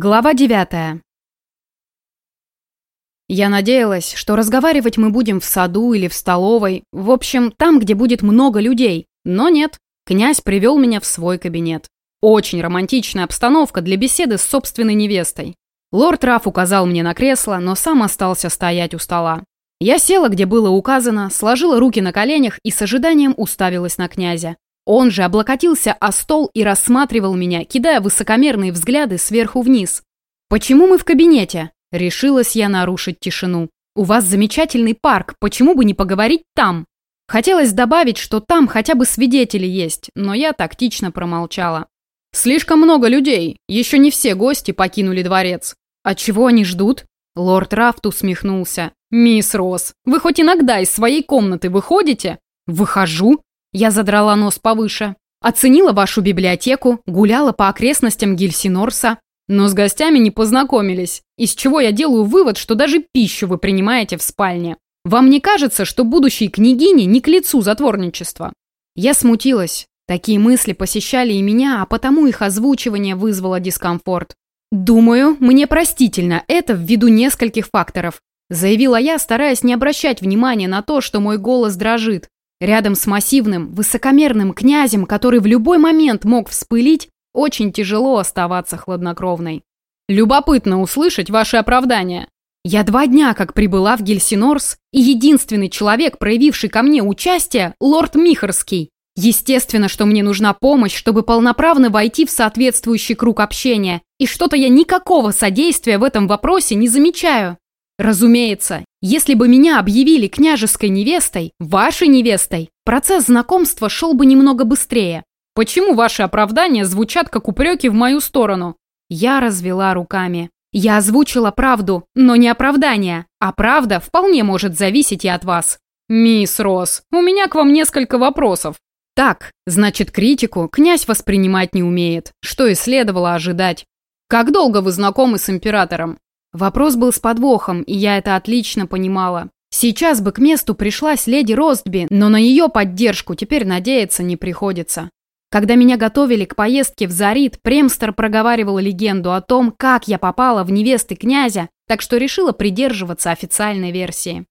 Глава девятая. Я надеялась, что разговаривать мы будем в саду или в столовой, в общем, там, где будет много людей. Но нет, князь привел меня в свой кабинет. Очень романтичная обстановка для беседы с собственной невестой. Лорд Раф указал мне на кресло, но сам остался стоять у стола. Я села, где было указано, сложила руки на коленях и с ожиданием уставилась на князя. Он же облокотился о стол и рассматривал меня, кидая высокомерные взгляды сверху вниз. «Почему мы в кабинете?» Решилась я нарушить тишину. «У вас замечательный парк, почему бы не поговорить там?» Хотелось добавить, что там хотя бы свидетели есть, но я тактично промолчала. «Слишком много людей, еще не все гости покинули дворец. А чего они ждут?» Лорд Рафт усмехнулся. «Мисс Росс, вы хоть иногда из своей комнаты выходите?» «Выхожу», я задрала нос повыше. Оценила вашу библиотеку, гуляла по окрестностям Гильсинорса, но с гостями не познакомились, из чего я делаю вывод, что даже пищу вы принимаете в спальне. Вам не кажется, что будущей княгине не к лицу затворничество? Я смутилась. Такие мысли посещали и меня, а потому их озвучивание вызвало дискомфорт. «Думаю, мне простительно это ввиду нескольких факторов», заявила я, стараясь не обращать внимания на то, что мой голос дрожит. Рядом с массивным, высокомерным князем, который в любой момент мог вспылить, очень тяжело оставаться хладнокровной. Любопытно услышать ваши оправдания. Я два дня как прибыла в Гельсинорс, и единственный человек, проявивший ко мне участие, лорд Михарский. Естественно, что мне нужна помощь, чтобы полноправно войти в соответствующий круг общения, и что-то я никакого содействия в этом вопросе не замечаю. Разумеется, если бы меня объявили княжеской невестой, вашей невестой, процесс знакомства шел бы немного быстрее. Почему ваши оправдания звучат как упреки в мою сторону? Я развела руками. Я озвучила правду, но не оправдание, а правда вполне может зависеть и от вас. Мисс Росс, у меня к вам несколько вопросов. Так, значит, критику князь воспринимать не умеет, что и следовало ожидать. Как долго вы знакомы с императором? Вопрос был с подвохом, и я это отлично понимала. Сейчас бы к месту пришлась леди Ростби, но на ее поддержку теперь надеяться не приходится. Когда меня готовили к поездке в Зарит, Премстер проговаривал легенду о том, как я попала в невесты князя, так что решила придерживаться официальной версии.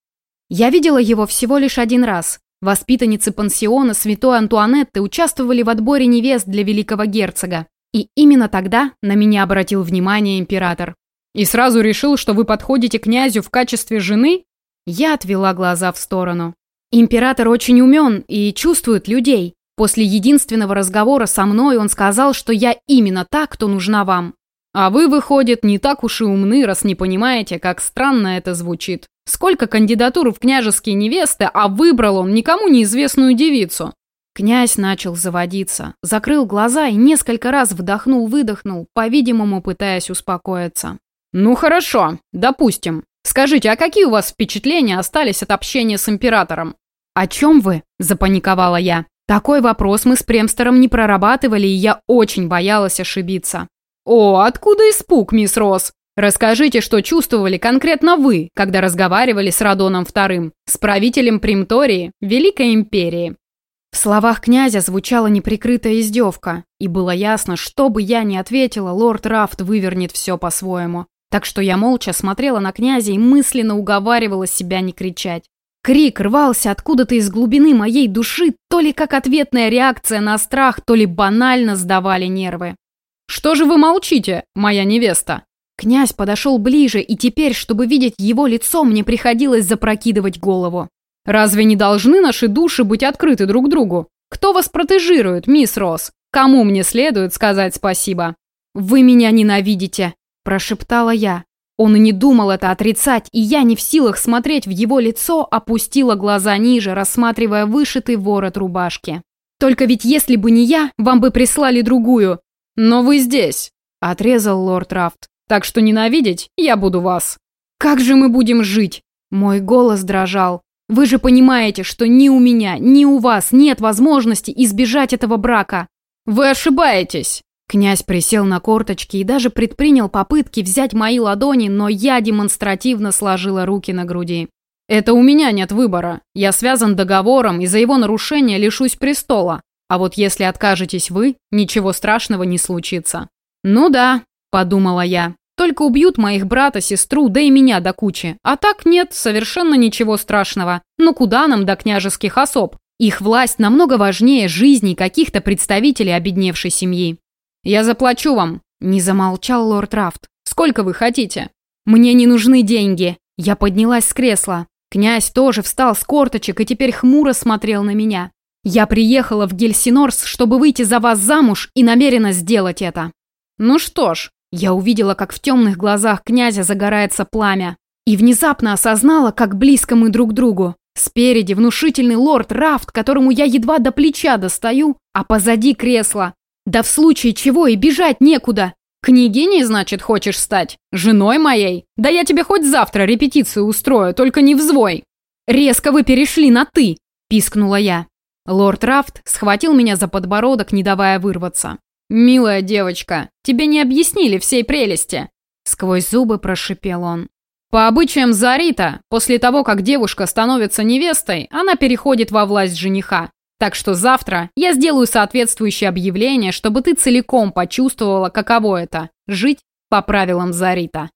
Я видела его всего лишь один раз. Воспитанницы пансиона Святой Антуанетты участвовали в отборе невест для великого герцога. И именно тогда на меня обратил внимание император. И сразу решил, что вы подходите князю в качестве жены? Я отвела глаза в сторону. Император очень умен и чувствует людей. После единственного разговора со мной он сказал, что я именно та, кто нужна вам. А вы, выходит, не так уж и умны, раз не понимаете, как странно это звучит. Сколько кандидатур в княжеские невесты, а выбрал он никому неизвестную девицу. Князь начал заводиться, закрыл глаза и несколько раз вдохнул-выдохнул, по-видимому, пытаясь успокоиться. «Ну хорошо, допустим. Скажите, а какие у вас впечатления остались от общения с императором?» «О чем вы?» – запаниковала я. Такой вопрос мы с Премстером не прорабатывали, и я очень боялась ошибиться. «О, откуда испуг, мисс Росс? Расскажите, что чувствовали конкретно вы, когда разговаривали с Радоном II, с правителем Примтории, Великой Империи». В словах князя звучала неприкрытая издевка, и было ясно, что бы я ни ответила, лорд Рафт вывернет все по-своему. Так что я молча смотрела на князя и мысленно уговаривала себя не кричать. Крик рвался откуда-то из глубины моей души, то ли как ответная реакция на страх, то ли банально сдавали нервы. «Что же вы молчите, моя невеста?» Князь подошел ближе, и теперь, чтобы видеть его лицо, мне приходилось запрокидывать голову. «Разве не должны наши души быть открыты друг другу? Кто вас протежирует, мисс Росс? Кому мне следует сказать спасибо?» «Вы меня ненавидите», прошептала я. Он не думал это отрицать, и я не в силах смотреть в его лицо, опустила глаза ниже, рассматривая вышитый ворот рубашки. «Только ведь если бы не я, вам бы прислали другую. Но вы здесь», — отрезал лорд Рафт. «Так что ненавидеть я буду вас». «Как же мы будем жить?» Мой голос дрожал. «Вы же понимаете, что ни у меня, ни у вас нет возможности избежать этого брака». «Вы ошибаетесь», Князь присел на корточки и даже предпринял попытки взять мои ладони, но я демонстративно сложила руки на груди. «Это у меня нет выбора. Я связан договором, и за его нарушение лишусь престола. А вот если откажетесь вы, ничего страшного не случится». «Ну да, подумала я. Только убьют моих брата, сестру, да и меня до кучи. А так нет, совершенно ничего страшного. Но куда нам до княжеских особ? Их власть намного важнее жизни каких-то представителей обедневшей семьи. «Я заплачу вам», – не замолчал лорд Рафт. «Сколько вы хотите?» «Мне не нужны деньги». Я поднялась с кресла. Князь тоже встал с корточек и теперь хмуро смотрел на меня. «Я приехала в Гельсинорс, чтобы выйти за вас замуж и намерена сделать это». «Ну что ж», я увидела, как в темных глазах князя загорается пламя. И внезапно осознала, как близко мы друг другу. Спереди внушительный лорд Рафт, которому я едва до плеча достаю, а позади кресло. Да в случае чего и бежать некуда. Княгиней, значит, хочешь стать? Женой моей? Да я тебе хоть завтра репетицию устрою, только не взвой. Резко вы перешли на «ты», пискнула я. Лорд Рафт схватил меня за подбородок, не давая вырваться. «Милая девочка, тебе не объяснили всей прелести!» Сквозь зубы прошипел он. По обычаям Зарита, после того, как девушка становится невестой, она переходит во власть жениха. Так что завтра я сделаю соответствующее объявление, чтобы ты целиком почувствовала, каково это – жить по правилам Зарита.